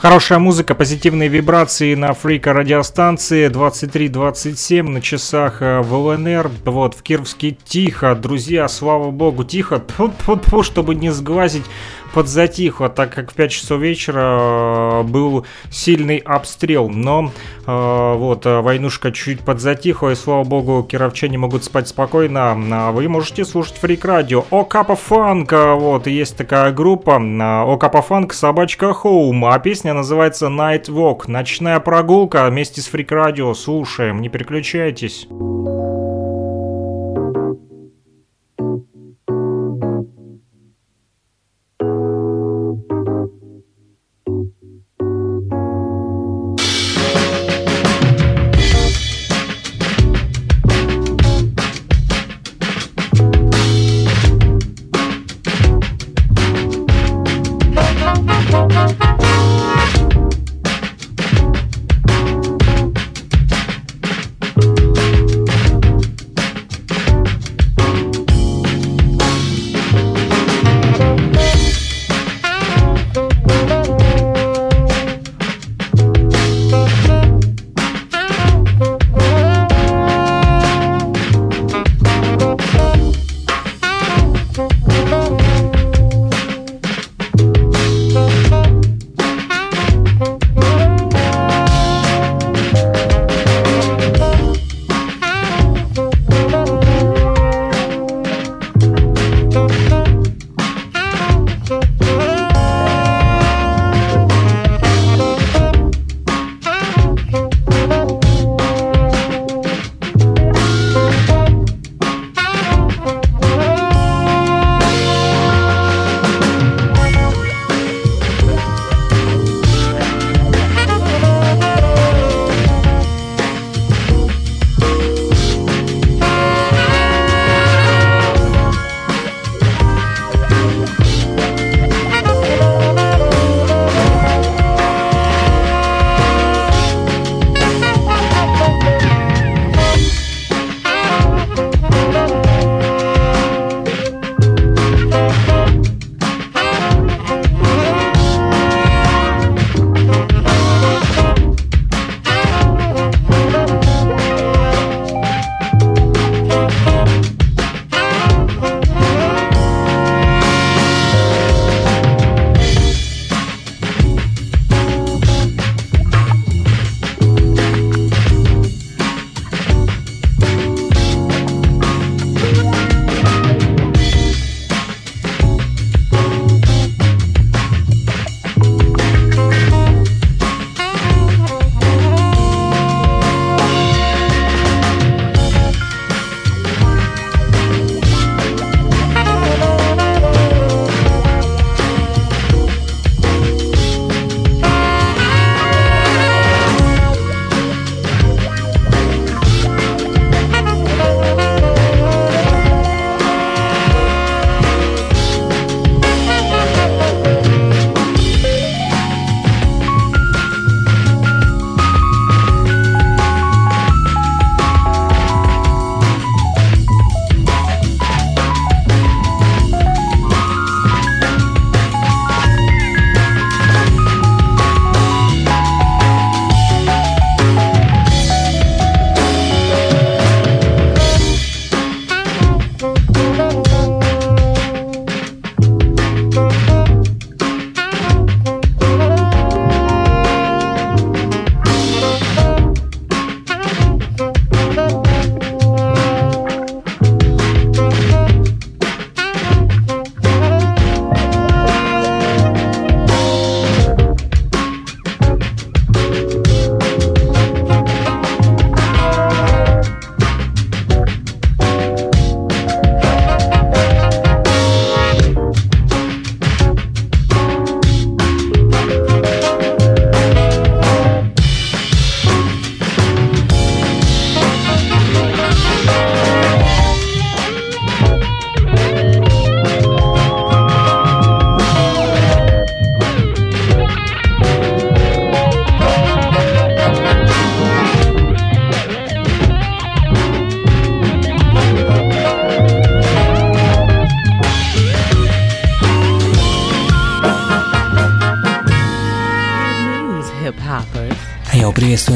Хорошая музыка, позитивные вибрации на фрика радиостанции 23.27 на часах э, в ЛНР. Вот, в Кировске тихо, друзья, слава богу, тихо. Тьфу -тьфу -тьфу, чтобы не сглазить подзатихло, так как в 5 часов вечера э, был сильный обстрел. Но э, вот э, войнушка чуть подзатихла, и слава богу, кировчане могут спать спокойно. А вы можете слушать фрик радио. Окапа Фанк, вот, есть такая группа. Окапа Фанк, собачка Хоум. А песня называется Night Walk. Ночная прогулка вместе с фрик радио. Слушаем, не переключайтесь.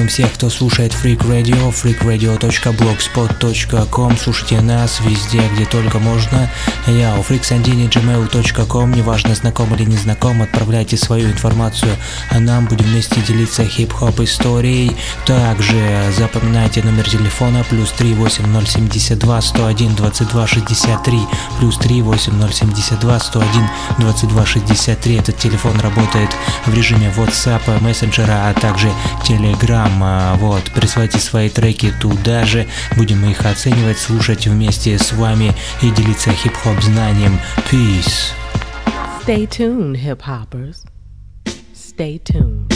Приветствуем всех, кто слушает Freak Radio, freakradio.blogspot.com. Слушайте нас везде, где только можно. Йоу, freaksandini.gmail.com. Неважно, знаком или не знаком, отправляйте свою информацию, а нам будем вместе делиться хип-хоп историей. Также запоминайте номер телефона плюс 38072 101 22 63 плюс 38072 101 22 63. Этот телефон работает в режиме WhatsApp, мессенджера, а также Telegram. Вот, присылайте свои треки туда же, будем их оценивать, слушать вместе с вами и делиться хип-хоп знанием. Peace. Stay tuned, hip hoppers. Stay tuned.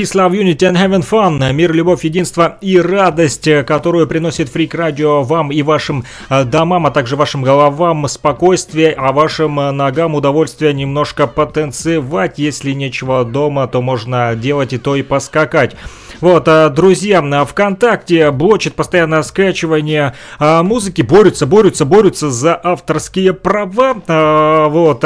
Peace, Love, Unity and Having Fun. Мир, любовь, единство и радость, которую приносит Фрик Радио вам и вашим э, домам, а также вашим головам спокойствие, а вашим э, ногам удовольствие немножко потанцевать. Если нечего дома, то можно делать и то и поскакать. Вот, э, друзья, ВКонтакте блочит постоянное скачивание музыки, борются, борются, борются за авторские права, вот,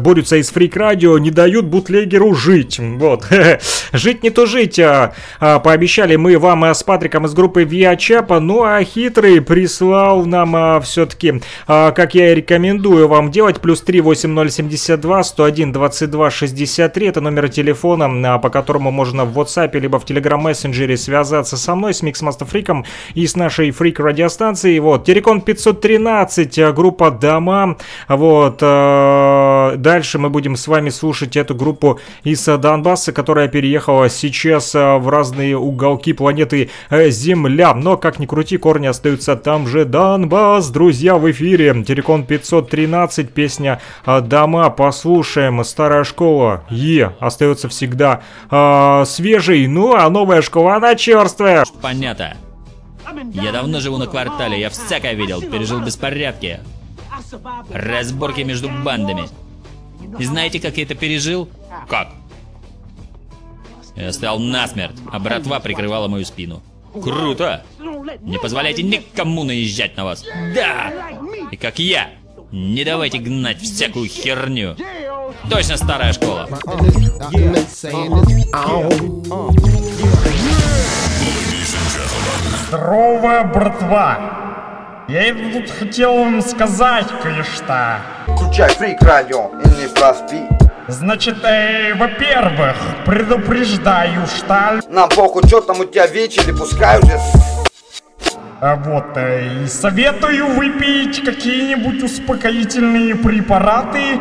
борются с Freak Radio, не дают бутлегеру жить, вот, жить не тужить, а, а, пообещали мы вам а, с Патриком из группы Виачапа, ну а хитрый прислал нам все-таки, как я и рекомендую вам делать, плюс 3 8072 101 22 63, это номер телефона, по которому можно в WhatsApp либо в Telegram мессенджере связаться со мной, с Mixmaster Фриком и с нашей фрик радиостанцией, вот, Терекон 513, а, группа Дома, вот, дальше мы будем с вами слушать эту группу из Донбасса, которая переехала сейчас э, в разные уголки планеты э, Земля. Но, как ни крути, корни остаются там же. Донбасс, друзья, в эфире. Терекон 513, песня э, «Дома». Послушаем. Старая школа, Е, остается всегда э, свежей. Ну, а новая школа, она черствая. Понятно. Я давно живу на квартале, я всякое видел, пережил беспорядки. Разборки между бандами. И знаете, как я это пережил? Как? Я стоял насмерть, а братва прикрывала мою спину. Круто! Не позволяйте никому наезжать на вас. Да! И как я, не давайте гнать всякую херню. Точно старая школа. Здорово, братва! Я тут хотел вам сказать кое-что. Включай фрик радио и не проспи. Значит, э, во-первых, предупреждаю, что... Нам похуй, что там у тебя вечер, пускай уже... А вот, э, и советую выпить какие-нибудь успокоительные препараты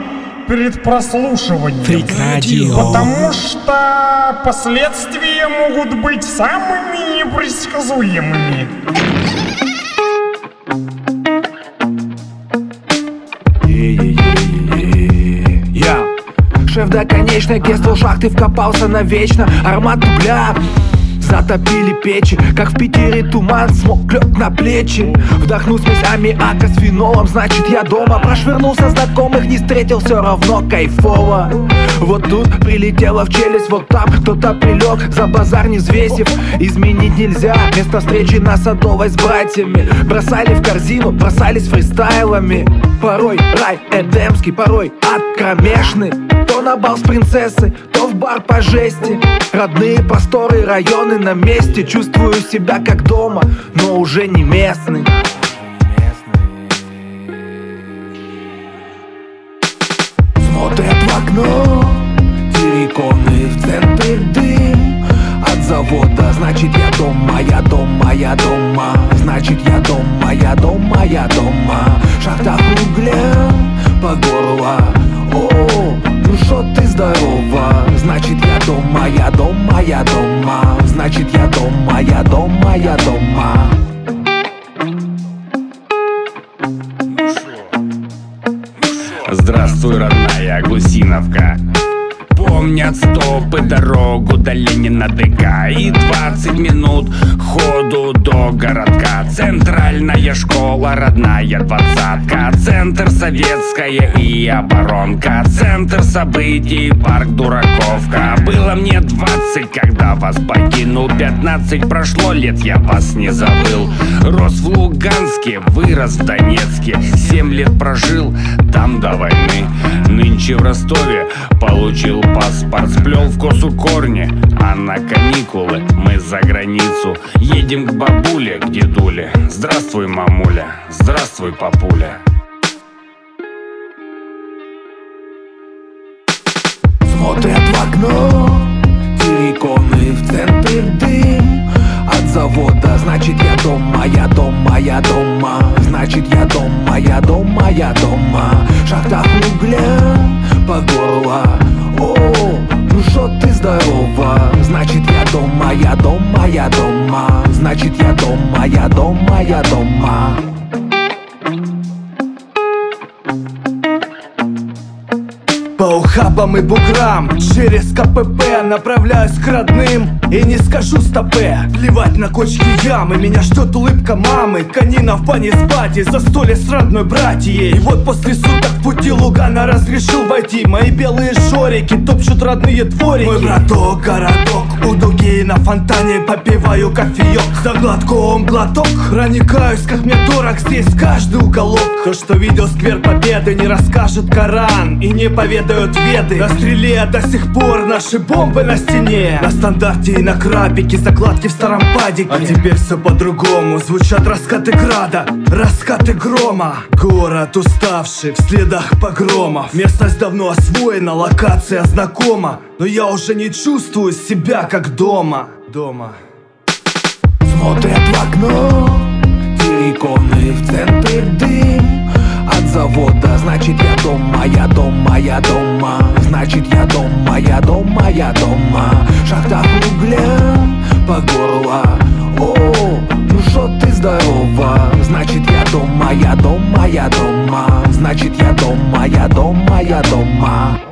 перед прослушиванием. Фрик Радио. Потому что последствия могут быть самыми непредсказуемыми. До конечной кестл шахты вкопался навечно. Аромат угля Затопили печи, как в Питере туман Смог лег на плечи. Вдохну смесь аммиака с фенолом Значит я дома. Прошвырнулся знакомых, не встретил Все равно кайфово. Вот тут прилетело в челюсть Вот там кто-то прилег За базар не взвесив. Изменить нельзя Место встречи на Садовой с братьями. Бросали в корзину, бросались фристайлами. Порой рай эдемский, порой ад кромешный На бал с принцессой, то в бар по жести. Родные просторы, районы на месте. Чувствую себя как дома, но уже не местный. Смотрят в окно Терриконы в центре дым. От завода, значит я дома, я дома, я дома. Значит я дома, я дома, я дома. В шахтах угля по горло О, ну шо ты здорова. Значит я дома, я дома, я дома. Значит я дома, я дома, я дома. Здравствуй, родная Гусиновка Помнят стопы дорогу до Ленина ДК. И 20 минут ходу до городка. Центральная школа, родная двадцатка. Центр советская и оборонка. Центр событий, парк Дураковка. Было мне 20, когда вас покинул. 15 прошло лет, я вас не забыл. Рос в Луганске, вырос в Донецке. Семь лет прожил там до войны. Нынче в Ростове получил паспорт Сплел в косу корни, а на каникулы Мы за границу едем к бабуле, к дедуле. Здравствуй, мамуля, здравствуй, папуля. Смотрят в окно завода, значит я дома, я дома, я дома. Значит я дома, я дома, я дома. В шахтах угля по горло. О, ну шо ты здорова? Значит я дома, я дома, я дома. Значит я дома, я дома, я дома По ухабам и буграм. Через КПП направляюсь к родным. И не скажу стопе Плевать на кочки ямы. Меня ждет улыбка мамы. Конина в бане спать И застолье с родной братьей. И вот после суток в пути Лугана разрешил войти Мои белые шорики топчут родные дворики. Мой браток, городок У дуги на фонтане. Попиваю кофеек За глотком глоток. Проникаюсь, как мне дорог Здесь каждый уголок. То, что видел сквер победы Не расскажет Коран. И не поведают веды На стреле до сих пор наши бомбы на стене. На стандарте и на крабике Закладки в старом падике. А теперь все по-другому. Звучат раскаты града Раскаты грома. Город уставший в следах погромов. Местность давно освоена, локация знакома. Но я уже не чувствую себя как дома. Дома. Смотрят в окно Терриконы в центре дым завода. Значит я дома, я дома, я дома. Значит я дома, я дома, я дома. В шахтах угля по горло. О, ну шо ты здорова? Значит я дома, я дома, я дома. Значит я дома, я дома, я дома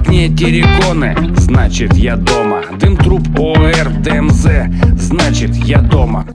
огне терриконы, значит я дома. Дым труб ОР, ДМЗ, значит я дома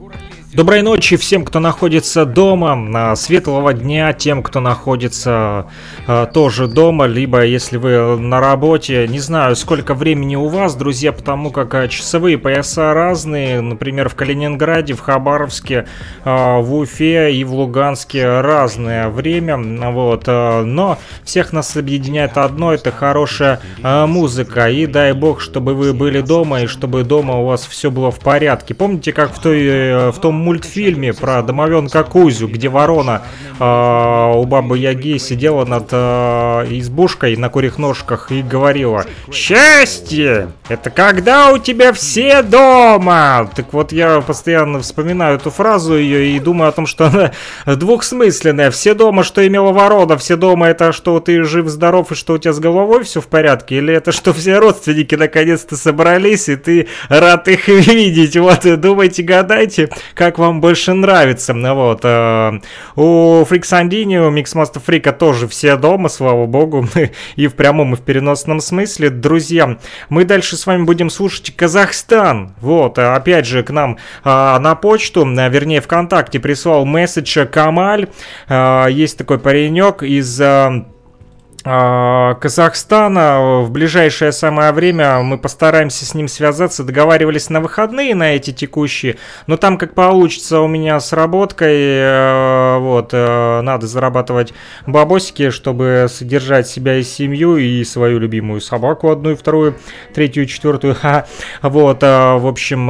Доброй ночи всем, кто находится дома, светлого дня тем, кто находится э, тоже дома, либо если вы на работе. Не знаю, сколько времени у вас, друзья, потому как э, часовые пояса разные. Например, в Калининграде, в Хабаровске, э, в Уфе и в Луганске разное время. Вот, э, но всех нас объединяет одно, это хорошая э, музыка. И дай бог, чтобы вы были дома и чтобы дома у вас все было в порядке. Помните, как в, той, э, в том мультфильме про домовенка Кузю, где ворона э, у бабы Яги сидела над э, избушкой на курих ножках и говорила «Счастье! Это когда у тебя все дома!» Так вот, я постоянно вспоминаю эту фразу ее и думаю о том, что она двухсмысленная. Все дома, что имела ворона, все дома это что ты жив-здоров и что у тебя с головой все в порядке, или это что все родственники наконец-то собрались и ты рад их видеть. Вот, думайте, гадайте, как вам больше нравится. Вот. э, У Фриксандини, у Mixmaster Фрика тоже все дома, слава богу, и в прямом, и в переносном смысле. Друзья, мы дальше с вами будем слушать Казахстан. Вот, э, опять же, к нам э, на почту, вернее, ВКонтакте прислал месседж Камаль. Есть такой паренек из... а, Казахстана. В ближайшее самое время мы постараемся с ним связаться. Договаривались на выходные, на эти текущие. Но там как получится у меня с работкой. э, Вот, э, надо зарабатывать бабосики, чтобы содержать себя и семью, и свою любимую собаку одну, и вторую, третью, и четвертую. Вот, э, в общем,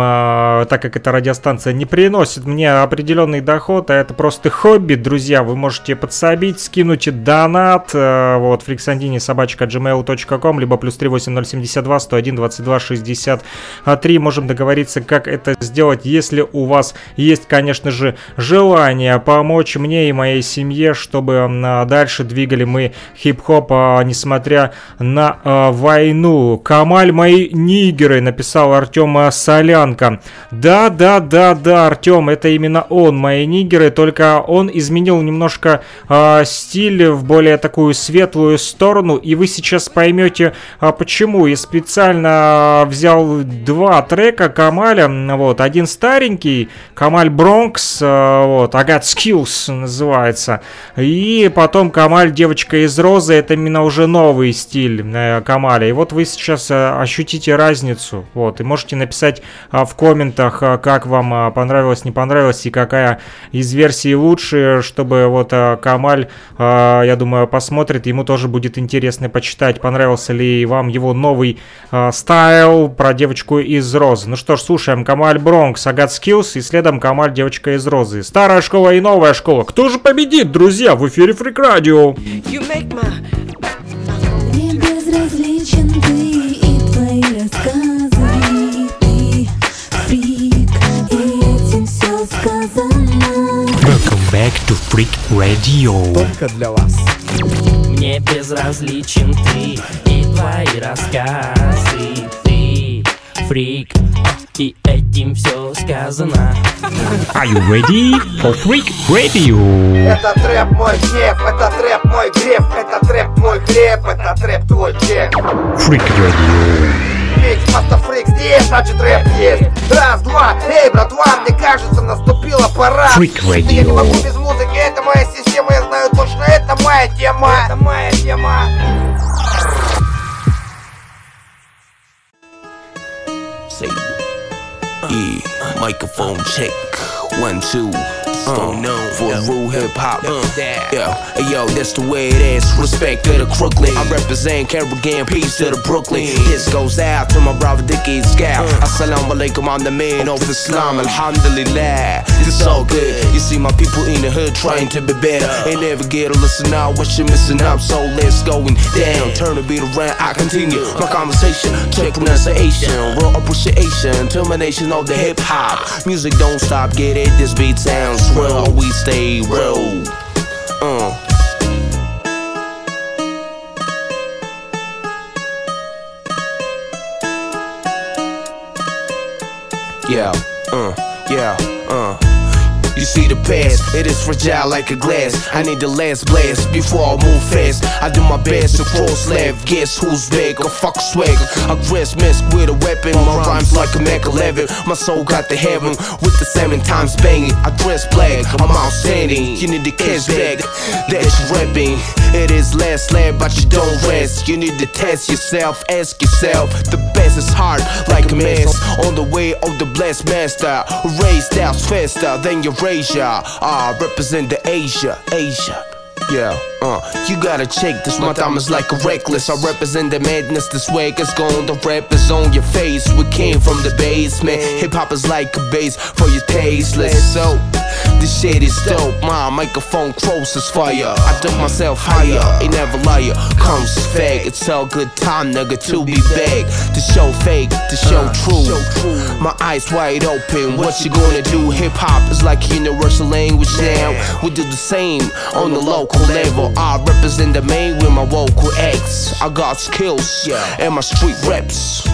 так как эта радиостанция не приносит мне определенный доход, а это просто хобби, друзья, вы можете подсобить, скинуть донат, вот, фриксандини собачка gmail.com, либо плюс 38072 101 22 63. Можем договориться, как это сделать, если у вас есть, конечно же, желание помочь мне и моей семье, чтобы дальше двигали мы хип-хоп, а, несмотря на а, войну. Камаль, мои нигеры, написал Артем а, Солянка. Да, да, да, да, Артем, это именно он, мои нигеры, только он изменил немножко стиль в более такую светлую правильную сторону, и вы сейчас поймете, а, почему. Я специально взял два трека Камаля, вот, один старенький, Камаль Бронкс, вот, I Got Skills называется, и потом Камаль Девочка из Розы, это именно уже новый стиль э, Камаля, и вот вы сейчас э, ощутите разницу, вот, и можете написать а, в комментах, а, как вам а, понравилось, не понравилось, и какая из версий лучше, чтобы вот а, Камаль, а, я думаю, посмотрит, ему тоже будет интересно почитать, понравился ли вам его новый а, стайл про девочку из Розы. Ну что ж, слушаем Камаль Бронкс, Агат Skills и следом Камаль Девочка из Розы. Старая школа и новая школа. Кто же победит, друзья, в эфире Фрик Радио? Мне безразличен ты и твои рассказы Ты фрик, и этим все сказано Welcome back to Freak Radio. Только для вас. Мне безразличен ты и твои рассказы Ты фрик, и этим все сказано Are you ready for Freak Radio? Это трэп мой гнев, это трэп мой грев, это трэп мой хлеб, это трэп твой чек. Freak Radio. Mix Masta Freak здесь, значит рэп есть. Раз, два, эй, братва, мне кажется, наступила пора. Freak Я не Radio. могу без музыки, это моя система, я знаю точно, это моя тема. Это моя тема. Say, yeah, microphone check, one, two. Uh, for real hip hop. Uh, hey, yo, that's the way it is. Respect to the Crooklyn. I represent Carrigan, peace to the Brooklyn. This goes out to my brother Dickie Scout. Assalamu alaikum, I'm the man of Islam. Alhamdulillah, this all good. You see my people in the hood trying to be better. Ain't never get a listen out what you're missing out. So let's going down. Turn the beat around, I continue my conversation. Check pronunciation, real appreciation, termination of the hip hop. Music don't stop, get it. This beat sounds real. We stay real. Uh. Yeah, uh, see the past, it is fragile like a glass. I need the last blast before I move fast. I do my best to cross left. Guess who's big? A fuck swag. I dress mask with a weapon. My rhymes like a Mac 11. My soul got the heaven with the seven times banging. I dress black, I'm outstanding. You need the cash back That's rapping. It is last lab, but you don't rest. You need to test yourself, ask yourself. The best is hard, like a mess. On the way of the blessed master. Raised styles faster than I represent the Asia, Asia. Yeah, uh, you gotta check this. My time is like a reckless. I represent the madness. The swag is gone. The rap is on your face. We came from the basement. Hip hop is like a base for your tasteless. So, this shit is dope. My microphone close as fire. I took myself higher. Ain't never liar. Comes fake. It's all good time, nigga, to be back. To show fake, to show true. My eyes wide open. What you gonna do? Hip hop is like universal language now. We do the same on the local level. I represent the main with my vocal acts. I got skills yeah. and my street reps.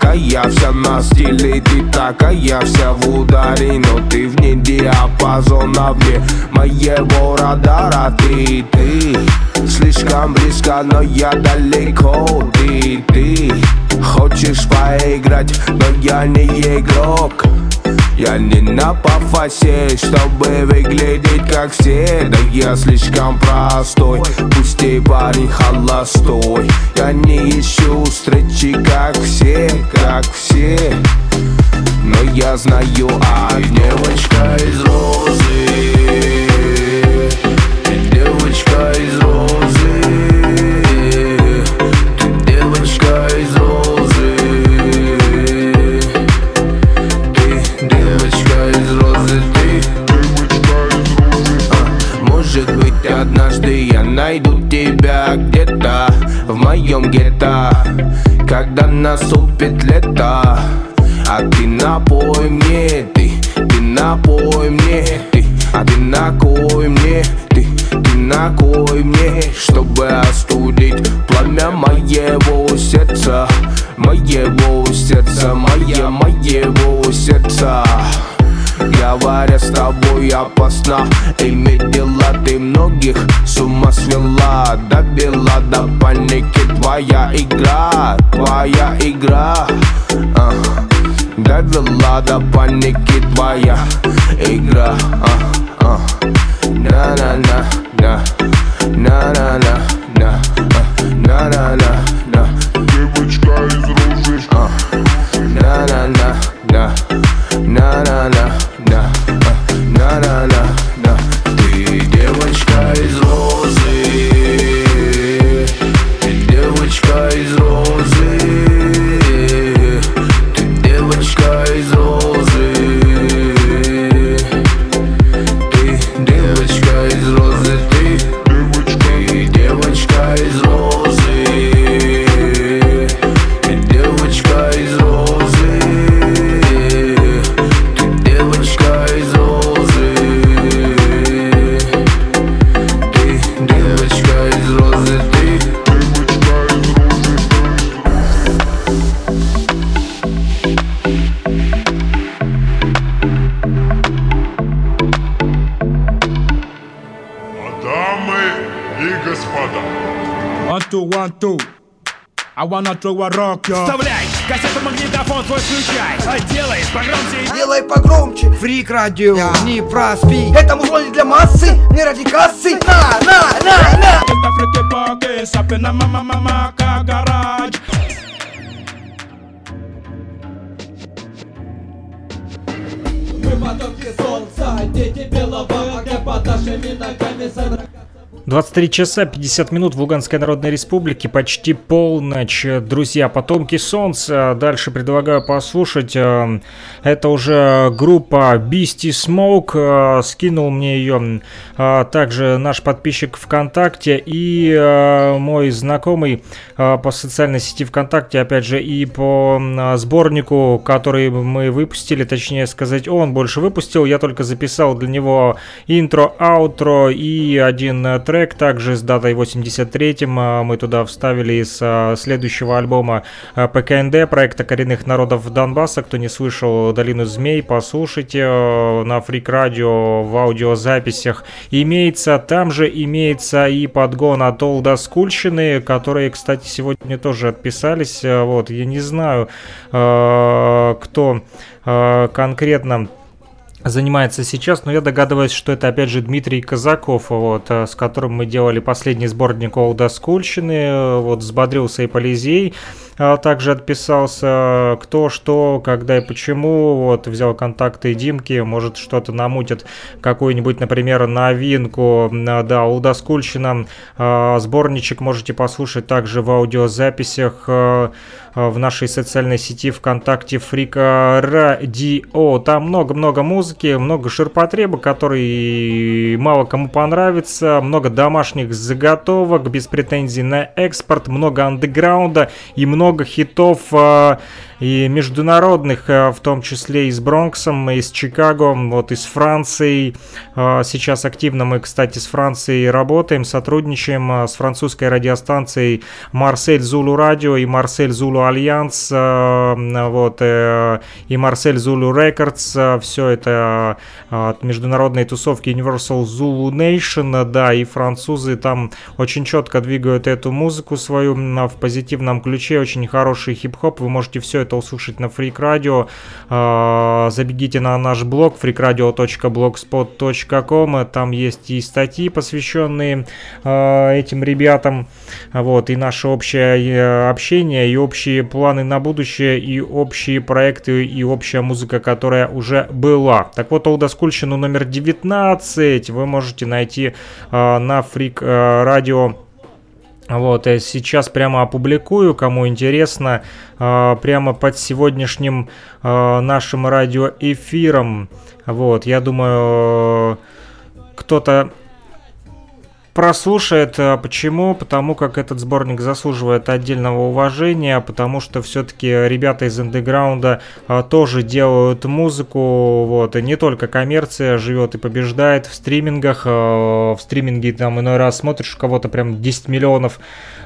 Такая вся на стиле Ты такая вся в ударе, но ты вне диапазона Вне моего радара, ты, ты Слишком близко, но я далеко. Ты, ты хочешь поиграть, но я не игрок я не на пафосе, чтобы выглядеть как все Да я слишком простой, пусть и парень холостой. Я не ищу встречи, как все, как все. Но я знаю, а девочка из розы игра Твоя игра а. Довела до паники твоя игра а, а. На-на-на, на На-на-на, Two. I wanna throw a rock, yo. Вставляй кассету магнитофон твой включай. А Делай погромче. Делай погромче. Фрик радио, не проспи. Это музло не для массы, не ради кассы. На, на, на, на. Это фрики поки, сапина мама мама гараж. Мы потомки солнца, дети белого огня под нашими ногами за 23 часа 50 минут в Луганской Народной Республике, почти полночь. Друзья, потомки солнца. Дальше предлагаю послушать. э, Это уже группа Beastie Smoke. э, Скинул мне ее э, также наш подписчик ВКонтакте и э, мой знакомый по социальной сети ВКонтакте, опять же, и по сборнику, который мы выпустили, точнее сказать, он больше выпустил. Я только записал для него интро, аутро и один э, трек, также с датой 83-м. э, Мы туда вставили из э, следующего альбома э, ПКНД, проекта коренных народов Донбасса. Кто не слышал «Долину змей», послушайте на Фрик Радио в аудиозаписях. Имеется, там же имеется и подгон от Олдоскульщины, которые, кстати, сегодня тоже отписались. Вот, я не знаю, кто конкретно занимается сейчас, но я догадываюсь, что это опять же Дмитрий Казаков, вот, э, с которым мы делали последний сборник Олдоскульщины, э, вот, взбодрился и Полизей, а также отписался кто, что, когда и почему, вот, взял контакты Димки, может что-то намутит, какую-нибудь, например, новинку, М, да, Олдоскульщина, а, сборничек можете послушать также в аудиозаписях, э, в нашей социальной сети ВКонтакте Фрика Радио. Там много-много музыки, много ширпотреба, который мало кому понравится, много домашних заготовок, без претензий на экспорт, много андеграунда и много хитов э, и международных, э, в том числе и с Бронксом, и с Чикаго, вот и с Францией. Э, сейчас активно мы, кстати, с Францией работаем, сотрудничаем э, с французской радиостанцией Marseille Zulu Radio и Marseille Zulu Alliance, вот, и Marseille Zulu Records, все это от международной тусовки Universal Zulu Nation, да, и французы там очень четко двигают эту музыку свою в позитивном ключе, очень хороший хип-хоп, вы можете все это услышать на Freak Radio. А, забегите на наш блог freakradio.blogspot.com. Там есть и статьи, посвященные а, этим ребятам. Вот, и наше общее э, общение, и общие планы на будущее, и общие проекты, и общая музыка, которая уже была. Так вот, Олдоскульщину номер 19 вы можете найти а, на Freak Radio вот, я сейчас прямо опубликую, кому интересно, а, прямо под сегодняшним а, нашим радиоэфиром. Вот, я думаю, кто-то прослушает. А почему? Потому как этот сборник заслуживает отдельного уважения, потому что все-таки ребята из андеграунда а, тоже делают музыку, вот, и не только коммерция живет и побеждает в стримингах, а, в стриминге там иной раз смотришь у кого-то прям 10 миллионов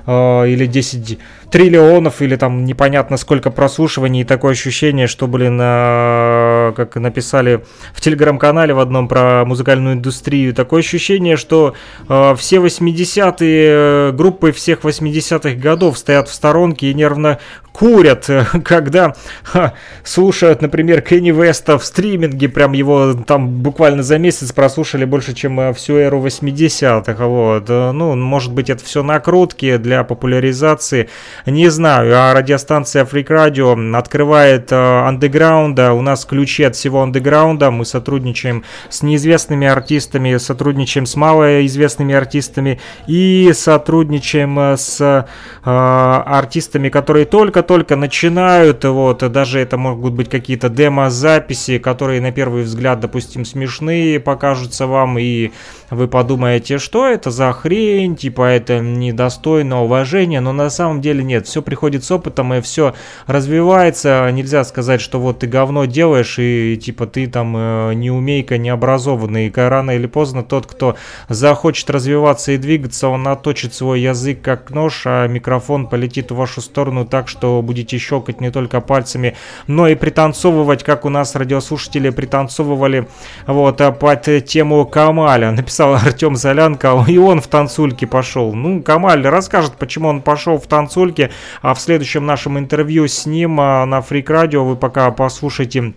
а, или 10 триллионов, или там непонятно сколько прослушиваний, и такое ощущение, что, блин, а, как написали в телеграм-канале в одном про музыкальную индустрию, такое ощущение, что а, все 80-е группы всех 80-х годов стоят в сторонке и нервно курят, когда ха, слушают, например, Кенни Веста в стриминге, прям его там буквально за месяц прослушали больше, чем всю эру 80-х, вот. Ну, может быть, это все накрутки для популяризации, не знаю, а радиостанция Freak Radio открывает андеграунда, у нас ключи от всего андеграунда, мы сотрудничаем с неизвестными артистами, сотрудничаем с малоизвестными артистами и сотрудничаем с э, артистами, которые только-только начинают, вот, даже это могут быть какие-то демо-записи, которые на первый взгляд, допустим, смешные покажутся вам, и вы подумаете, что это за хрень, типа это недостойно уважения, но на самом деле нет, все приходит с опытом и все развивается, нельзя сказать, что вот ты говно делаешь и типа ты там э, неумейка, необразованный, и рано или поздно тот, кто захочет развиваться и двигаться, он наточит свой язык как нож, а микрофон полетит в вашу сторону так, что будете щелкать не только пальцами, но и пританцовывать, как у нас радиослушатели пританцовывали вот а под тему Камаля. Написал Артем Залянка, и он в танцульке пошел. Ну, Камаль расскажет, почему он пошел в танцульке, а в следующем нашем интервью с ним а, на Freak Radio вы пока послушайте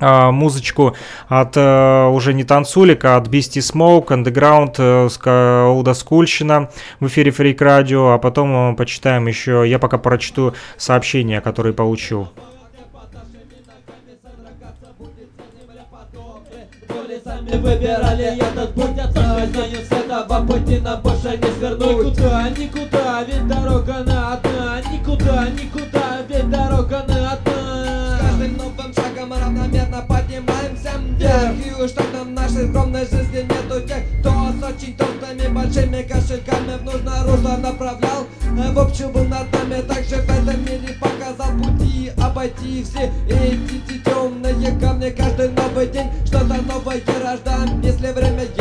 а, музычку от uh, уже не танцулика, от Beastie Smoke, Underground, uh, Удоскульщина в эфире Freak Radio, а потом uh, почитаем еще, я пока прочту сообщения, которые получил. Сами выбирали этот путь от знаю с этого пути нам больше не свернуть. Никуда, никуда, ведь дорога на одна Никуда, никуда, ведь дорога на одна. С каждым новым шагом равномерно поднимаемся. Вверх И уж так в нашей скромной жизни нету. Тех, кто с очень толстыми большими кошельками в нужное русло направлял В общем был над нами, также в этом мире показал пути обойти все эти темные камни. Каждый новый день что-то новое рождаем Если время есть,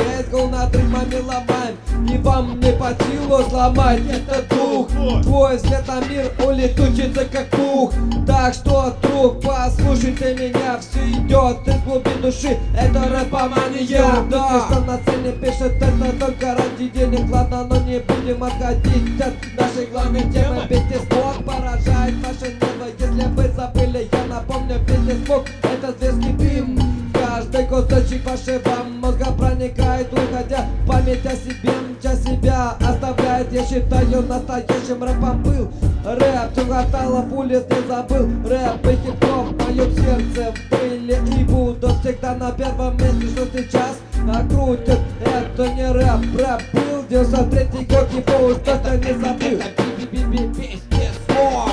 гол над ритмами ломаем И вам не по силу сломать этот дух. Твой взгляд на мир улетучится как пух. Так что, друг, послушайте меня Все идет из глубин души, это рэпомания. Да, что на сцене пишет это только ради денег. Ладно, но не будем отходить от нашей главной темы. Битиспок поражает ваше небо Если вы забыли, я напомню Битиспок это зверский Каждый кусочек вашего мозга проникает, уходя память о себе, часть себя оставляет. Я считаю, настоящим рэпом был рэп, хватало улиц, не забыл рэп и хип-хоп в моем сердце были и будут всегда на первом месте, что сейчас крутят. Это не рэп, рэп был 93 год, его уж точно не забыл.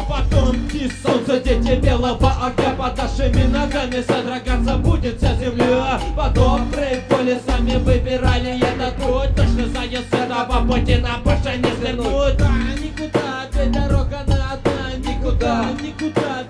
Потомки солнца, дети белого огня Под нашими ногами содрогаться будет вся земля. По доброй воле сами выбирали этот путь Точно с этого пути нам больше не свернуть Да, никуда, ведь дорога на одна Никуда, никуда,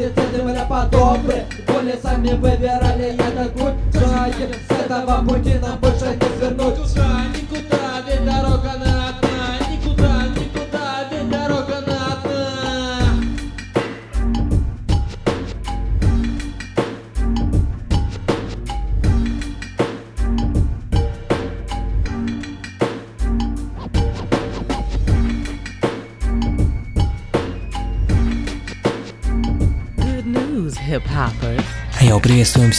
будет земля подобны Боли сами выбирали этот путь Шаги с этого пути нам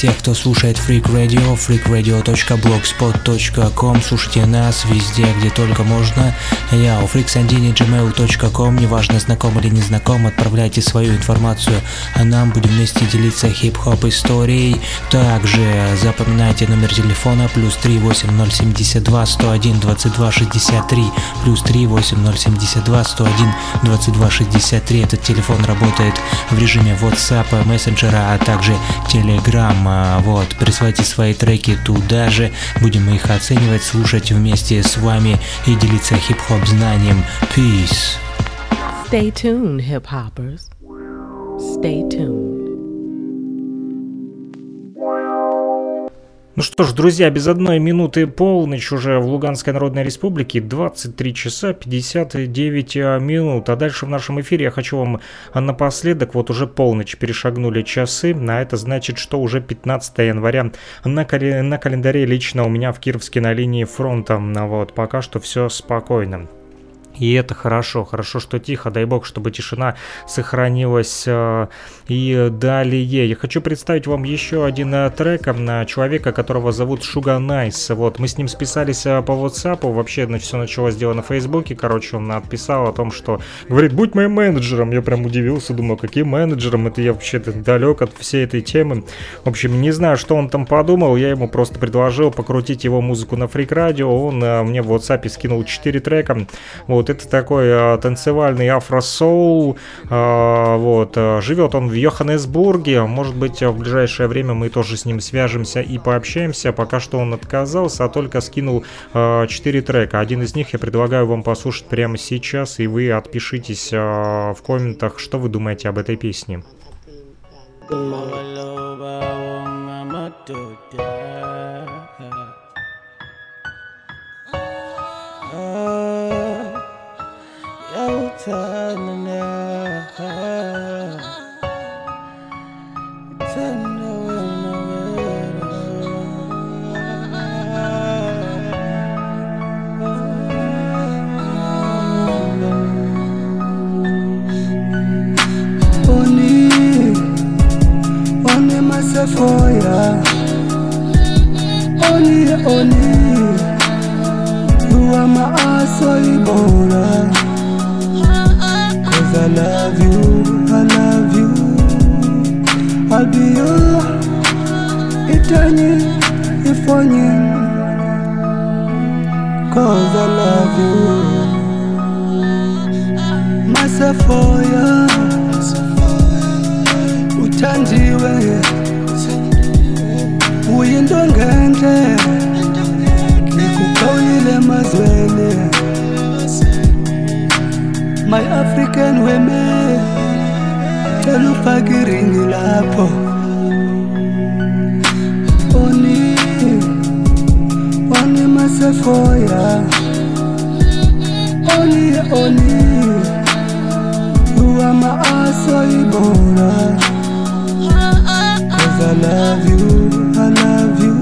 всех, кто слушает Freak Radio, freakradio.blogspot.com Слушайте нас везде, где только можно. Йоу, freaksandini.gmail.com Неважно, знаком или не знаком, отправляйте свою информацию, а нам будем вместе делиться хип-хоп историей. Также запоминайте номер телефона плюс 38072 101 22 63 плюс 38072 101 22 63. Этот телефон работает в режиме WhatsApp, мессенджера, а также Telegram. А, Вот, присылайте свои треки туда же, будем их оценивать, слушать вместе с вами и делиться хип-хоп знанием. Peace. Stay tuned, hip hoppers. Stay tuned. Ну что ж, друзья, без одной минуты полночь уже в Луганской Народной Республике, 23 часа 59 минут. А дальше в нашем эфире я хочу вам напоследок, вот уже полночь перешагнули часы, а это значит, что уже 15 января на, кали- на календаре лично у меня в Кировске на линии фронта. А Вот, пока что все спокойно. И это хорошо, хорошо, что тихо, дай бог, чтобы тишина сохранилась э, и далее. Я хочу представить вам еще один э, трек э, человека, которого зовут Шуга Найс. Вот, мы с ним списались по WhatsApp, вообще ну, все началось дело на Фейсбуке, короче, он отписал о том, что говорит, будь моим менеджером. Я прям удивился, думаю, каким менеджером, это я вообще-то далек от всей этой темы. В общем, не знаю, что он там подумал, я ему просто предложил покрутить его музыку на фрик радио, он мне в WhatsApp скинул 4 трека, вот, это такой э, танцевальный афросоул, э, вот, э, живет он в Йоханнесбурге, может быть, э, в ближайшее время мы тоже с ним свяжемся и пообщаемся, пока что он отказался, а только скинул э, 4 трека, один из них я предлагаю вам послушать прямо сейчас, и вы отпишитесь э, в комментах, что вы думаете об этой песне. Only, turning up. Turning Sephora, only, only, you are my ass, so you Cause I love you, I love you. I'll be your eternal, if only. Cause I love you. Myself for ya. uthandiwe uyinto ngentle african women cela ufake iringi lapho. Oni oni masefoya. Oni oni uama aso ibora. Cause i love you i love you.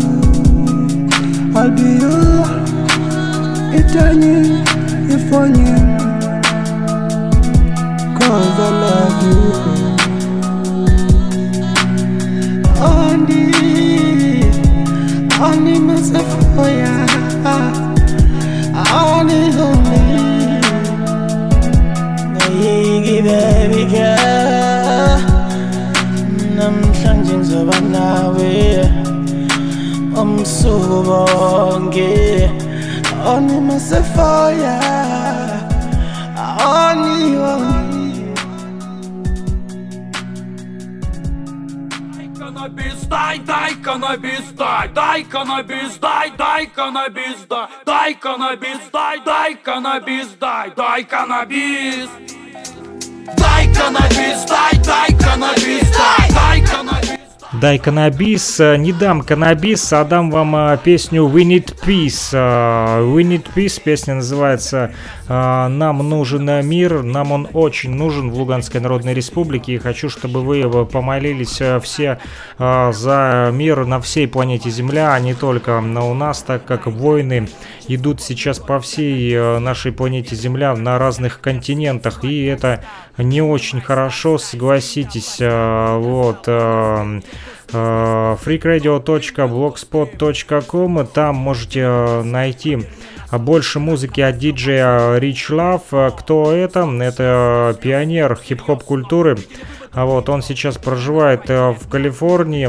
I'll be your itanyi ifonyi cause i love you Oni, Oni Masafoya, Oni Oni. Yigi baby girl. Namhlanje ngizoba nawe. Umsuku bonke Oni Masafoya, Oni Oni. Канабис, дай, дай канабис, дай, дай канабис, дай, дай канабис, дай, дай канабис, дай, дай канабис. Дай канабис, дай, дай канабис, дай, дай. Дай канабис, э, не дам канабис, а дам вам э, песню We Need Peace. Э, We Need Peace, песня называется Нам нужен мир, нам он очень нужен в Луганской Народной Республике. И хочу, чтобы вы помолились все за мир на всей планете Земля, а не только на у нас, так как войны идут сейчас по всей нашей планете Земля на разных континентах. И это не очень хорошо, согласитесь. Вот. Э, freakradio.blogspot.com Там можете э, найти больше музыки от диджея Rich Love. Э, Кто это? Это пионер хип-хоп культуры. А вот он сейчас проживает э, в Калифорнии.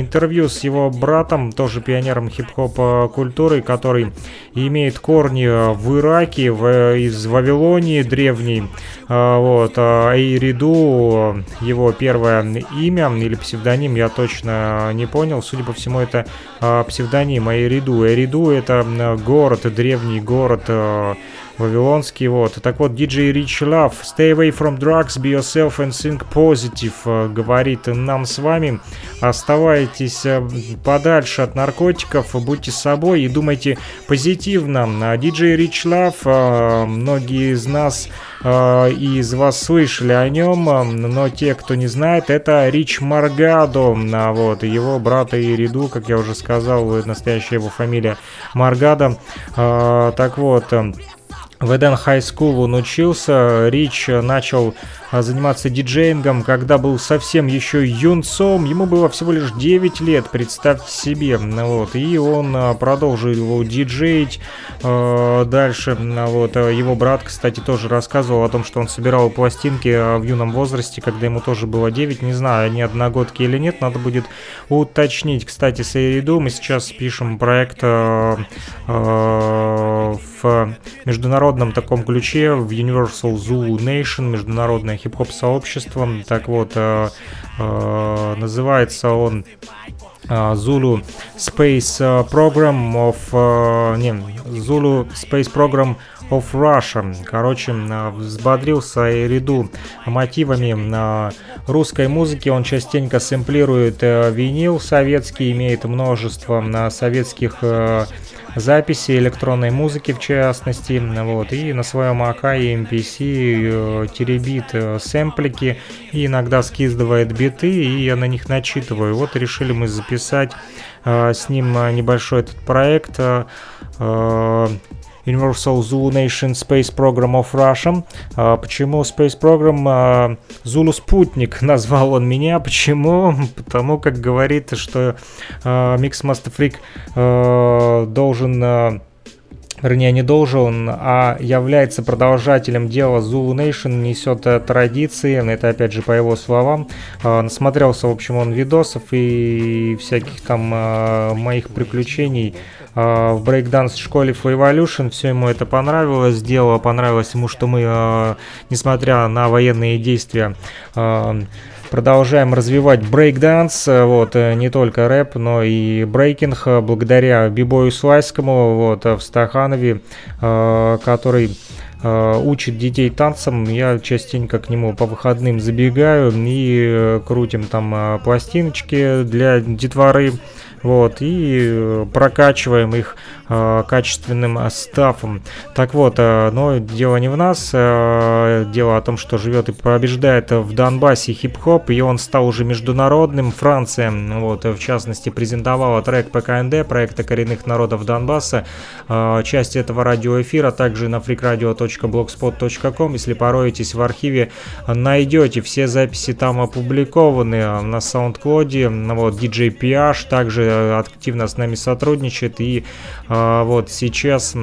Интервью с его братом, тоже пионером хип-хоп культуры, который имеет корни э, в Ираке, в, э, из Вавилонии древней. А, Вот, а, Эйриду, его первое имя или псевдоним, я точно не понял. Судя по всему, это а, псевдоним Эйриду. Эйриду это город, древний город Вавилонский, вот. Так вот, DJ Rich Love, Stay away from drugs, be yourself and think positive, э, говорит нам с вами. Оставайтесь э, подальше от наркотиков, будьте собой и думайте позитивно. DJ Rich Love, многие из нас э, из вас слышали о нем, но те, кто не знает, это Рич Маргадо, а, вот, его брата Ириду, как я уже сказал, настоящая его фамилия Маргадо. Так вот, в Eden High School он учился. Рич начал а, заниматься диджеингом, когда был совсем еще юнцом. Ему было всего лишь 9 лет, представьте себе. Вот. И он а, продолжил диджеить э, дальше. Вот. А Его брат, кстати, тоже рассказывал о том, что он собирал пластинки а, в юном возрасте, когда ему тоже было 9. Не знаю, они одногодки или нет, надо будет уточнить. Кстати, с Эриду мы сейчас пишем проект в международном таком ключе, в Universal Zulu Nation, международное хип-хоп сообщество. Так вот, э, э, называется он э, Zulu Space Program of... Не, Zulu Space Program of Russia. Короче, взбодрился Эриду мотивами э, русской музыки. Он частенько сэмплирует винил советский, имеет множество советских записи электронной музыки в частности, вот, и на своем АК и MPC э, теребит э, сэмплики и иногда скидывает биты, и я на них начитываю. Вот решили мы записать э, с ним небольшой этот проект. Universal Zulu Nation Space Program of Russia. А, почему Space Program? А, Zulu Спутник назвал он меня. Почему? Потому как говорит, что а, Mix Master Freak а, должен... а, Вернее, не должен, а является продолжателем дела Zulu Nation, несет традиции, это опять же по его словам. Насмотрелся, в общем, он видосов и всяких там моих приключений в брейкданс школе Flow Evolution. Все ему это понравилось, дело понравилось ему, что мы, а, несмотря на военные действия, а, продолжаем развивать брейкданс, вот, не только рэп, но и брейкинг, благодаря Бибою Слайскому, вот, в Стаханове, который учит детей танцам. Я частенько к нему по выходным забегаю и крутим там пластиночки для детворы. Вот, и прокачиваем их Э, качественным э, стафом. Так вот, э, но дело не в нас, дело о том, что живет и побеждает в Донбассе хип-хоп, и он стал уже международным. Франция, вот, в частности, презентовала трек ПКНД, проекта коренных народов Донбасса, часть этого радиоэфира, также на freakradio.blogspot.com, если пороетесь в архиве, найдете, все записи там опубликованы на SoundCloud, вот, DJ PH также активно с нами сотрудничает, и вот сейчас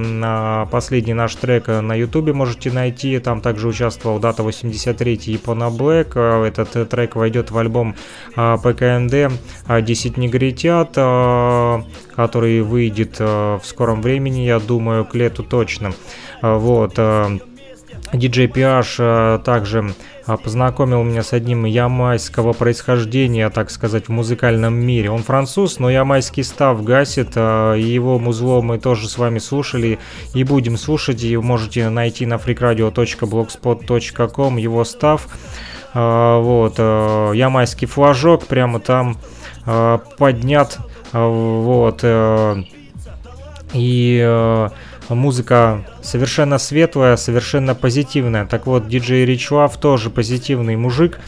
последний наш трек на ютубе можете найти, там также участвовал Дата 83 и Пона Блэк, этот трек войдет в альбом а, ПКНД 10 негритят, а, который выйдет в скором времени, я думаю, к лету точно. Вот. DJ PH также а, познакомил меня с одним ямайского происхождения, так сказать, в музыкальном мире. Он француз, но ямайский став гасит, а, его музло мы тоже с вами слушали и будем слушать, и можете найти на freakradio.blogspot.com его став. Вот, ямайский флажок прямо там поднят, вот, и музыка совершенно светлая, совершенно позитивная. Так вот, диджей Рич тоже позитивный мужик.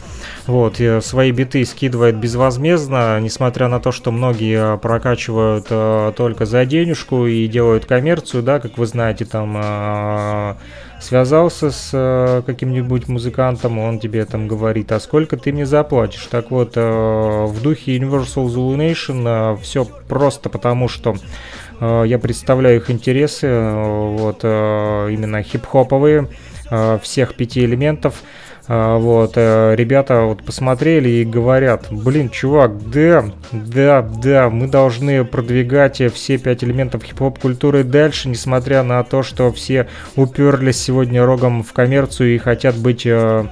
Вот, свои биты скидывает безвозмездно, несмотря на то, что многие прокачивают э, только за денежку и делают коммерцию, да, как вы знаете, там э, связался с э, каким-нибудь музыкантом, он тебе там говорит, а сколько ты мне заплатишь? Так вот, э, в духе Universal Zulu Nation э, все просто потому, что Э, я представляю их интересы, э, вот э, именно хип-хоповые, всех пяти элементов. Вот, ребята вот посмотрели и говорят, блин, чувак, да, да, да, мы должны продвигать все пять элементов хип-хоп культуры дальше, несмотря на то, что все уперлись сегодня рогом в коммерцию и хотят быть э,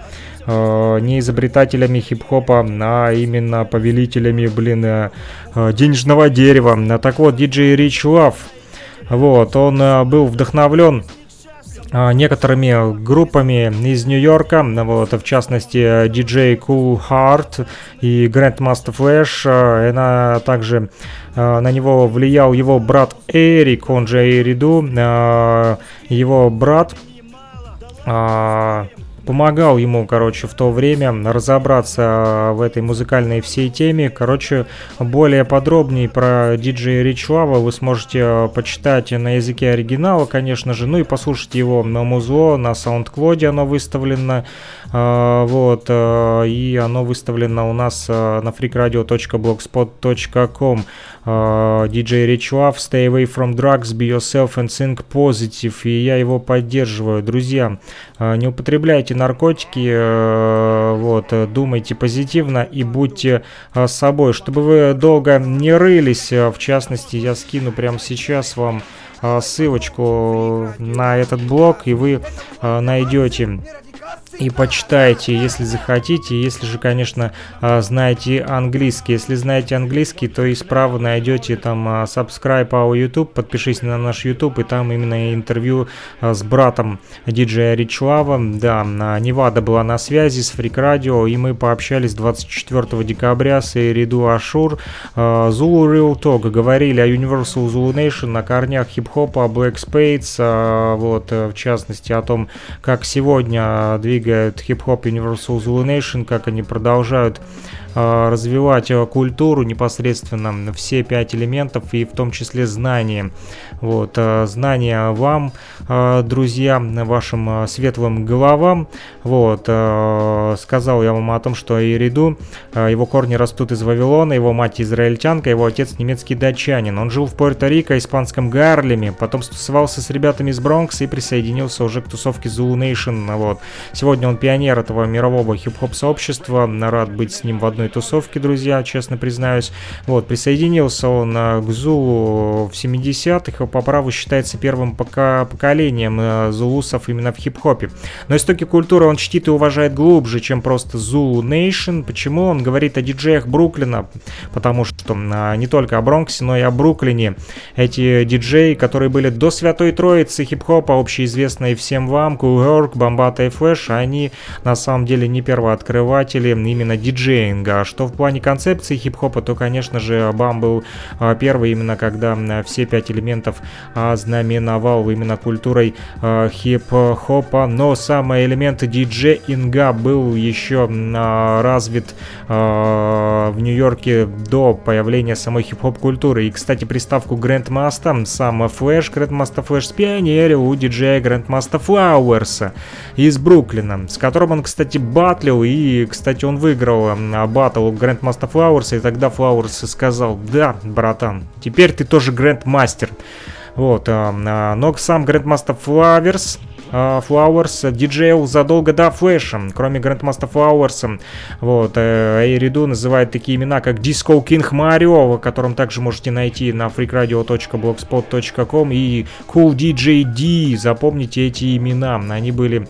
не изобретателями хип-хопа, а именно повелителями, блин, э, э денежного дерева. Так вот, диджей Рич Лав, вот, он э, был вдохновлен э, некоторыми группами из Нью-Йорка, вот, в частности, DJ Cool Heart и Grandmaster Flash. Она также на него влиял его брат Эрик, он же Эриду, его брат помогал ему, короче, в то время разобраться а, в этой музыкальной всей теме. Короче, более подробнее про диджея Рич Лава вы сможете а, почитать на языке оригинала, конечно же, ну и послушать его на музло, на SoundCloud оно выставлено, вот, и оно выставлено у нас на freakradio.blogspot.com. DJ Rich Love, Stay Away From Drugs, Be Yourself and Think Positive, и я его поддерживаю. Друзья, не употребляйте наркотики, э, вот, думайте позитивно и будьте э, собой, чтобы вы долго не рылись, э, в частности, я скину прямо сейчас вам ссылочку на этот блог, и вы найдете и почитайте, если захотите, если же, конечно, а, знаете английский. Если знаете английский, то и справа найдете там а, subscribe our YouTube, подпишись на наш YouTube, и там именно интервью а, с братом диджея Ричлава. Да, Невада была на связи с Freak Radio, и мы пообщались 24 декабря с Эриду Ашур. Zulu Real Talk говорили о Universal Zulu Nation на корнях хип-хопа, Black Spades, вот, в частности, о том, как сегодня двигают хип-хоп Universal Zulu Nation, как они продолжают развивать э, культуру непосредственно, все пять элементов и в том числе знания. Вот, э, знания вам, э, друзья, вашим э, светлым головам. Вот, э, сказал я вам о том, что Ириду, э, его корни растут из Вавилона, его мать израильтянка, его отец немецкий датчанин. Он жил в Пуэрто-Рико, испанском Гарлеме, потом тусовался с ребятами из Бронкса и присоединился уже к тусовке Zulu Nation. Вот. Сегодня он пионер этого мирового хип-хоп сообщества, рад быть с ним в одной одной тусовке, друзья, честно признаюсь. Вот, присоединился он э, к Зулу в 70-х, по праву считается первым пока поколением э, зулусов именно в хип-хопе. Но истоки культуры он чтит и уважает глубже, чем просто Зулу Нейшн. Почему? Он говорит о диджеях Бруклина, потому что а, не только о Бронксе, но и о Бруклине. Эти диджеи, которые были до Святой Троицы хип-хопа, общеизвестные всем вам, Herc, Бомбата и Флэш, они на самом деле не первооткрыватели именно диджеинга. А что в плане концепции хип-хопа, то, конечно же, Бам был а, первый именно когда все пять элементов знаменовал именно культурой хип-хопа, но самый элемент диджеинга был еще развит в Нью-Йорке до появления самой хип-хоп культуры. И, кстати, приставку Grandmaster сам Flash, Grandmaster Flash спионерил у диджея Grandmaster Flowers из Бруклина, с которым он, кстати, батлил, и, кстати, он выиграл батл у Grandmaster Flowers, и тогда Flowers сказал, да, братан, теперь ты тоже Grandmaster. Вот, но сам Grandmaster Flowers Flowers диджейл задолго до Флэша, кроме Grandmaster Flowers. Вот, Эйриду называет такие имена, как Disco King Mario, котором также можете найти на freakradio.blogspot.com и Cool DJ D. Запомните эти имена, они были...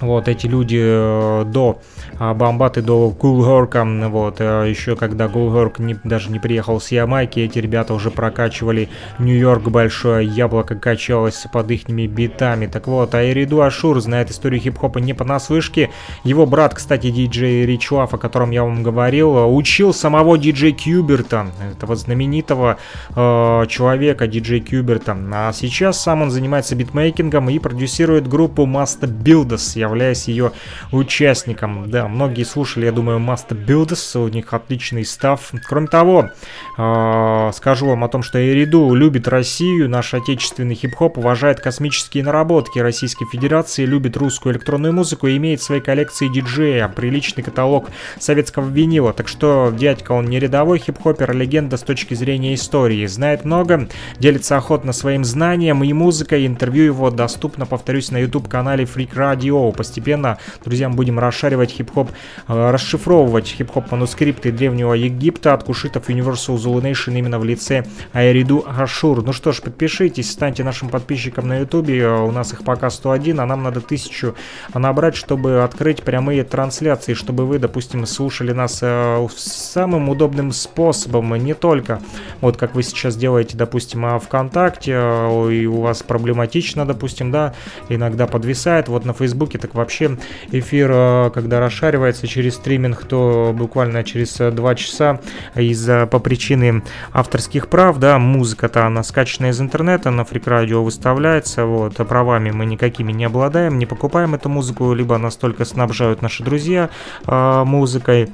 Вот эти люди э, до а, Бомбаты до Гулгорка, вот, э, еще когда Гулгорк не, даже не приехал с Ямайки, эти ребята уже прокачивали Нью-Йорк, большое яблоко качалось под ихними битами. Так вот, Айриду Ашур знает историю хип-хопа не понаслышке. Его брат, кстати, диджей Рич Лаф, о котором я вам говорил, учил самого диджей Кьюберта, этого знаменитого э, человека, диджей Кьюберта. А сейчас сам он занимается битмейкингом и продюсирует группу Master Builders, являясь ее участником. Да, многие слушали, я думаю, Master Builders, у них отличный став. Кроме того, э, скажу вам о том, что Эриду любит Россию, наш отечественный хип-хоп, уважает космические наработки Российской Федерации, любит русскую электронную музыку и имеет в своей коллекции диджея, приличный каталог советского винила. Так что дядька, он не рядовой хип-хопер, а легенда с точки зрения истории. Знает много, делится охотно своим знанием и музыкой. Интервью его доступно, повторюсь, на YouTube-канале Freak Radio. Постепенно, друзья, мы будем расшаривать хип-хоп хип-хоп, э, расшифровывать хип-хоп манускрипты древнего Египта от кушитов Universal Zulu Nation именно в лице Айриду Ашур. Ну что ж, подпишитесь, станьте нашим подписчиком на ютубе, э, у нас их пока 101, а нам надо тысячу набрать, чтобы открыть прямые трансляции, чтобы вы, допустим, слушали нас э, самым удобным способом, не только вот как вы сейчас делаете, допустим, а ВКонтакте, и у вас проблематично, допустим, да, иногда подвисает, вот на Фейсбуке так вообще эфир, когда расширяется нашаривается через стриминг, то буквально через 2 часа из-за по причине авторских прав, да, музыка-то она скачанная из интернета, на фрик радио выставляется, вот, а правами мы никакими не обладаем, не покупаем эту музыку, либо настолько снабжают наши друзья э, музыкой,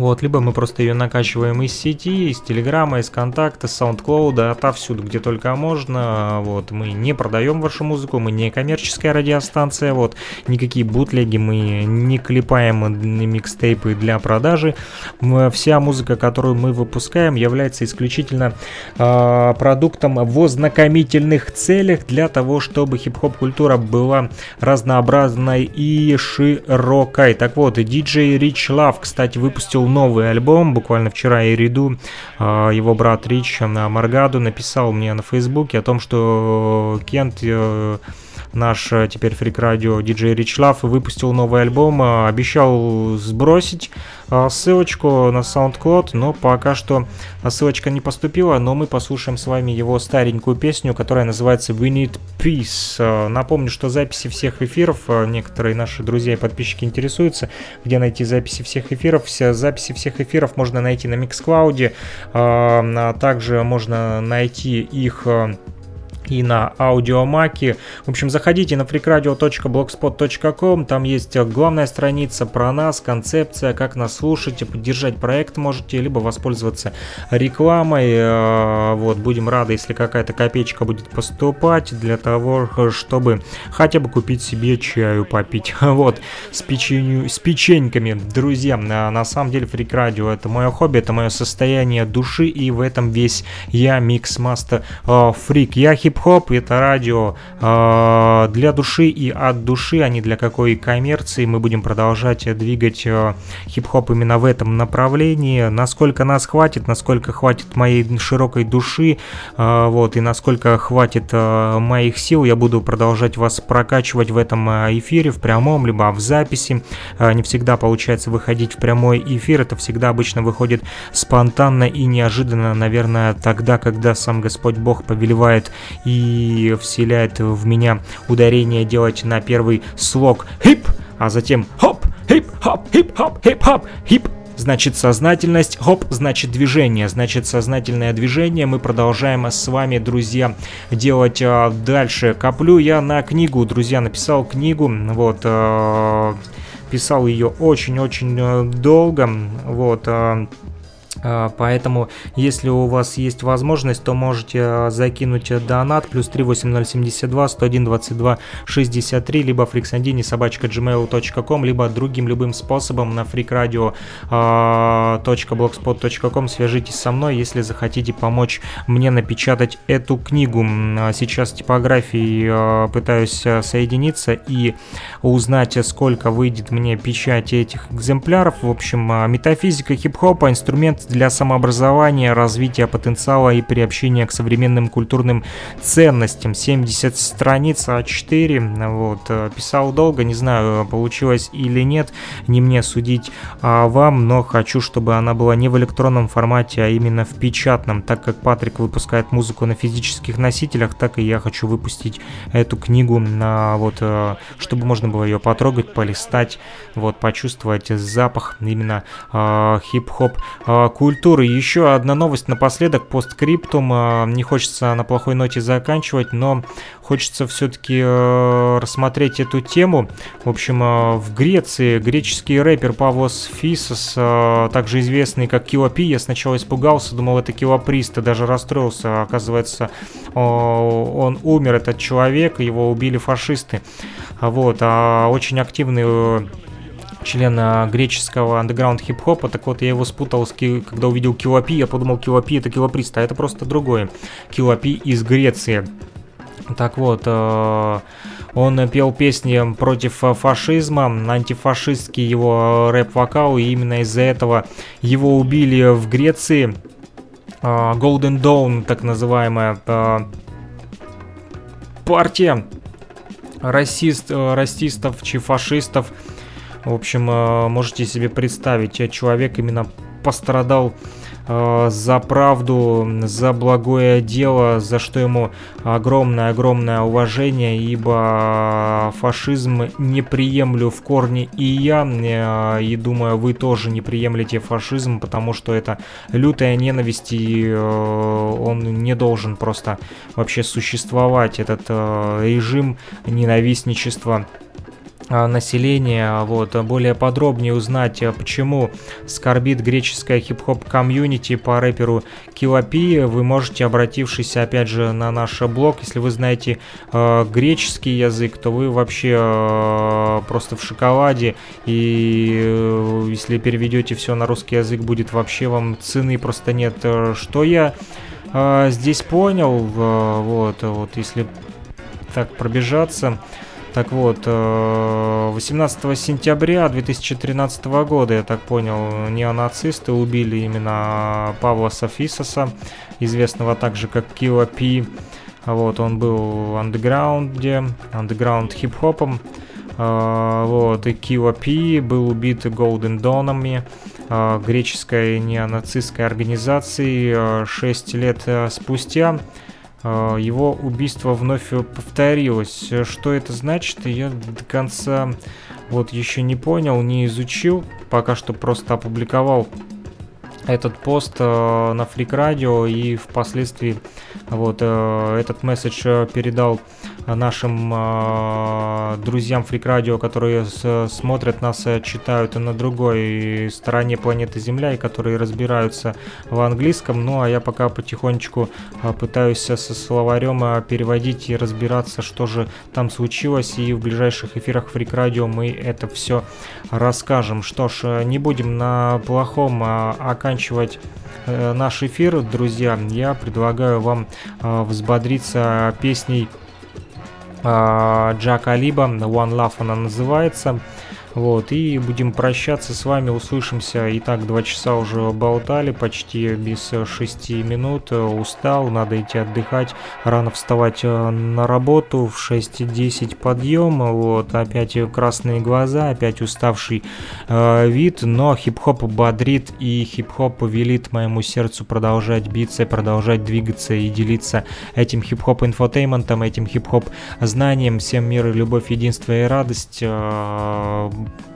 вот, либо мы просто ее накачиваем из сети, из Телеграма, из Контакта, с SoundCloud, отовсюду, где только можно. Вот, мы не продаем вашу музыку, мы не коммерческая радиостанция, вот, никакие бутлеги мы не клепаем микстейпы для продажи. Вся музыка, которую мы выпускаем, является исключительно э, продуктом в ознакомительных целях для того, чтобы хип-хоп культура была разнообразной и широкой. Так вот, DJ Rich Love, кстати, выпустил новый альбом. Буквально вчера я Риду, а, его брат Рич Маргаду написал мне на Фейсбуке о том, что Кент э, наш э, теперь фрик радио диджей Рич Лав выпустил новый альбом, э, обещал сбросить ссылочку на SoundCloud, но пока что ссылочка не поступила, но мы послушаем с вами его старенькую песню, которая называется We Need Peace. Напомню, что записи всех эфиров, некоторые наши друзья и подписчики интересуются, где найти записи всех эфиров. Все записи всех эфиров можно найти на Mixcloud, а также можно найти их и на аудиомаке. В общем, заходите на freakradio.blogspot.com, там есть главная страница про нас, концепция, как нас слушать, поддержать проект можете, либо воспользоваться рекламой. Э, вот, будем рады, если какая-то копеечка будет поступать для того, чтобы хотя бы купить себе чаю попить. Вот, с, печенью, с печеньками. Друзья, на, на самом деле Freak Radio это мое хобби, это мое состояние души, и в этом весь я, Микс Мастер Фрик. Я хип хип-хоп, это радио э, для души и от души, а не для какой коммерции. Мы будем продолжать двигать э, хип-хоп именно в этом направлении. Насколько нас хватит, насколько хватит моей широкой души, э, вот, и насколько хватит э, моих сил, я буду продолжать вас прокачивать в этом э, эфире, в прямом, либо в записи. Э, не всегда получается выходить в прямой эфир, это всегда обычно выходит спонтанно и неожиданно, наверное, тогда, когда сам Господь Бог повелевает вселяет в меня ударение делать на первый слог. Хип, а затем хоп, хип-хоп, хип-хоп, хип-хоп, хип, значит сознательность, хоп, значит движение, значит сознательное движение. Мы продолжаем с вами, друзья, делать а, дальше. Коплю я на книгу, друзья, написал книгу, вот, а, писал ее очень-очень э, долго, вот, а, Поэтому, если у вас есть возможность, то можете а, закинуть донат плюс 38072 101 22 63 либо фриксандини собачка gmail.com либо другим любым способом на freakradio.blogspot.com свяжитесь со мной, если захотите помочь мне напечатать эту книгу. Сейчас типографией пытаюсь соединиться и узнать, сколько выйдет мне печать этих экземпляров. В общем, метафизика хип-хопа, инструмент для самообразования, развития потенциала и приобщения к современным культурным ценностям. 70 страниц А4, вот, э, писал долго, не знаю, получилось или нет, не мне судить а вам, но хочу, чтобы она была не в электронном формате, а именно в печатном, так как Патрик выпускает музыку на физических носителях, так и я хочу выпустить эту книгу на вот, э, чтобы можно было ее потрогать, полистать, вот, почувствовать запах именно э, хип-хоп э, культуры. Еще одна новость напоследок, посткриптум. Э, не хочется на плохой ноте заканчивать, но хочется все-таки э, рассмотреть эту тему. В общем, э, в Греции греческий рэпер Павлос Фисос, также известный как Килопи, я сначала испугался, думал это Килоприст, и даже расстроился. Оказывается, он умер, этот человек, его убили фашисты. Вот, а очень активный член греческого андеграунд хип-хопа, так вот я его спутал, с, когда увидел Килопи, я подумал, Килопи это Килоприст, а это просто другое. Килопи из Греции. Так вот, он пел песни против фашизма, антифашистский его рэп-вокал, и именно из-за этого его убили в Греции. Golden Dawn, так называемая партия расист, расистов, чи фашистов, в общем, э, можете себе представить, э, человек именно пострадал э, за правду, за благое дело, за что ему огромное-огромное уважение, ибо фашизм не приемлю в корне и я, и думаю, вы тоже не приемлете фашизм, потому что это лютая ненависть, и он не должен просто вообще существовать, этот режим ненавистничества населения, вот, более подробнее узнать, почему скорбит греческая хип-хоп комьюнити по рэперу Килопи, вы можете, обратившись опять же на наш блог, если вы знаете э, греческий язык, то вы вообще э, просто в шоколаде, и э, если переведете все на русский язык, будет вообще вам цены просто нет. Что я э, здесь понял, э, вот, вот, если так пробежаться, так вот, 18 э, сентября 2013 года, я так понял, неонацисты убили именно Павла Софисоса, известного также как Килла Пи. Вот, он был в андеграунде, андеграунд хип-хопом. Э, вот, и Килла Пи был убит Голден Донами, э, греческой неонацистской организацией 6 лет спустя. А, его убийство вновь повторилось. Что это значит, я до конца вот еще не понял, не изучил. Пока что просто опубликовал этот пост э, на Фрик Радио и впоследствии вот э, этот месседж э, передал нашим э, друзьям Фрик Радио, которые с, смотрят нас, э, читают на другой стороне планеты Земля и которые разбираются в английском. Ну а я пока потихонечку э, пытаюсь со словарем переводить и разбираться, что же там случилось. И в ближайших эфирах Фрик Радио мы это все расскажем. Что ж, не будем на плохом э, оканчивать заканчивать э, наш эфир, друзья, я предлагаю вам э, взбодриться песней э, Джака Алиба «One Love» она называется. Вот, и будем прощаться с вами, услышимся. Итак, два часа уже болтали, почти без шести минут. Устал, надо идти отдыхать, рано вставать э, на работу, в 6.10 подъем. Вот, опять красные глаза, опять уставший э, вид, но хип-хоп бодрит и хип-хоп велит моему сердцу продолжать биться, продолжать двигаться и делиться этим хип-хоп инфотейментом, этим хип-хоп знанием. Всем мир, любовь, единство и радость. Э,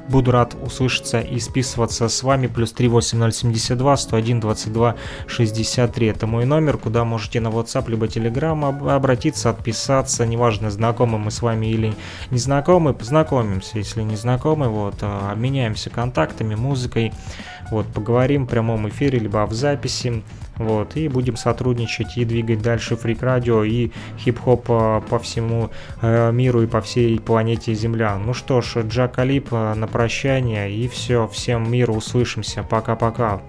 Буду рад услышаться и списываться с вами. Плюс 38072 101 22 63. Это мой номер, куда можете на WhatsApp либо Telegram обратиться, отписаться. Неважно, знакомы мы с вами или не знакомы. Познакомимся, если не знакомы. Вот, а, обменяемся контактами, музыкой. Вот, поговорим в прямом эфире, либо в записи. Вот, и будем сотрудничать и двигать дальше фрик радио и хип-хоп а, по всему э, миру и по всей планете Земля. Ну что ж, Джак Алип а, на прощание и все, всем миру услышимся, пока-пока.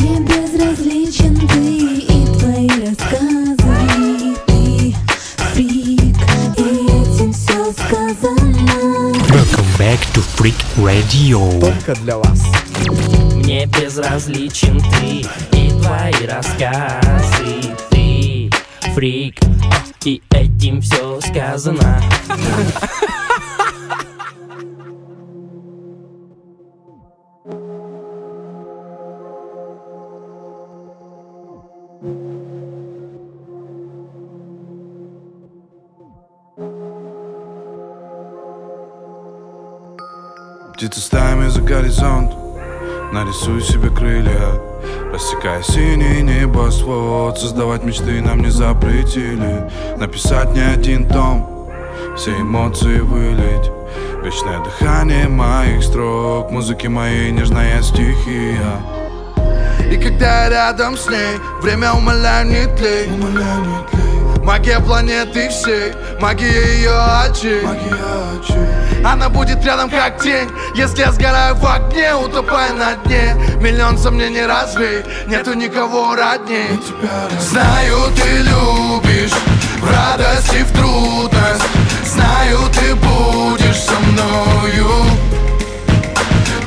Мне безразличен ты и твои рассказы Ты фрик, и этим все сказано Welcome back to Freak Radio. Только для вас. Безразличен ты. И твои рассказы Ты фрик, и этим все сказано. Птицы стаями за горизонт Нарисую себе крылья Рассекая синий небосвод Создавать мечты нам не запретили. Написать не один том Все эмоции вылить. Вечное дыхание моих строк Музыки моей нежная стихия. И когда я рядом с ней Время умоляю не тлей. Магия планеты всей Магия ее очей Она будет рядом как тень. Если я сгораю в огне Утопая на дне. Миллион сомнений развей Нету никого родней. Знаю, ты любишь В радость и в трудность. Знаю, ты будешь со мною.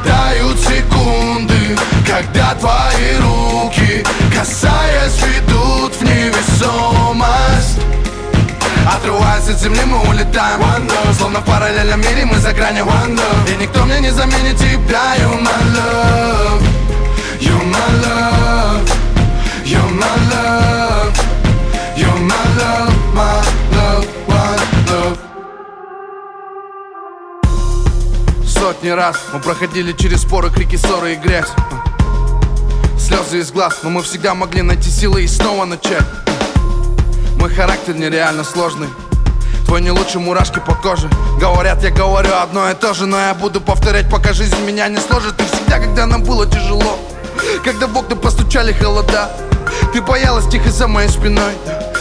Дают секунды Когда твои руки Касаясь, ведут в невесомость Отрываясь от земли, мы улетаем. Словно в параллельном мире мы за гранью. И никто мне не заменит тебя You my love. You my love. You my love. You my love My love Сотни раз мы проходили через споры, крики, ссоры и грязь. Слезы из глаз, но мы всегда могли найти силы и снова начать Мой характер нереально сложный. Твой не лучше мурашки по коже. Говорят, я говорю одно и то же Но я буду повторять, пока жизнь меня не сложит. И всегда, когда нам было тяжело Когда в окна постучали холода Ты боялась тихо за моей спиной.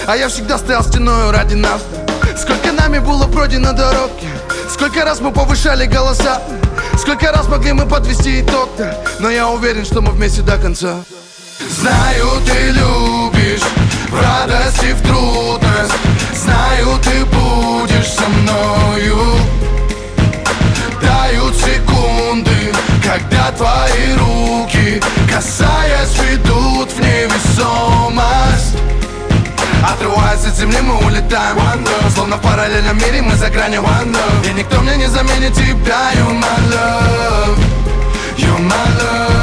А я всегда стоял стеною ради нас. Сколько нами было пройдено дорог Сколько раз мы повышали голоса Сколько раз могли мы подвести итог. Но я уверен, что мы вместе до конца. Знаю, ты любишь В радость и в трудность. Знаю, ты будешь со мною. Дают секунды Когда твои руки Касаясь, ведут в невесомость. Отрываясь от земли, мы улетаем Словно в параллельном мире мы за гранью И никто мне не заменит тебя, you my love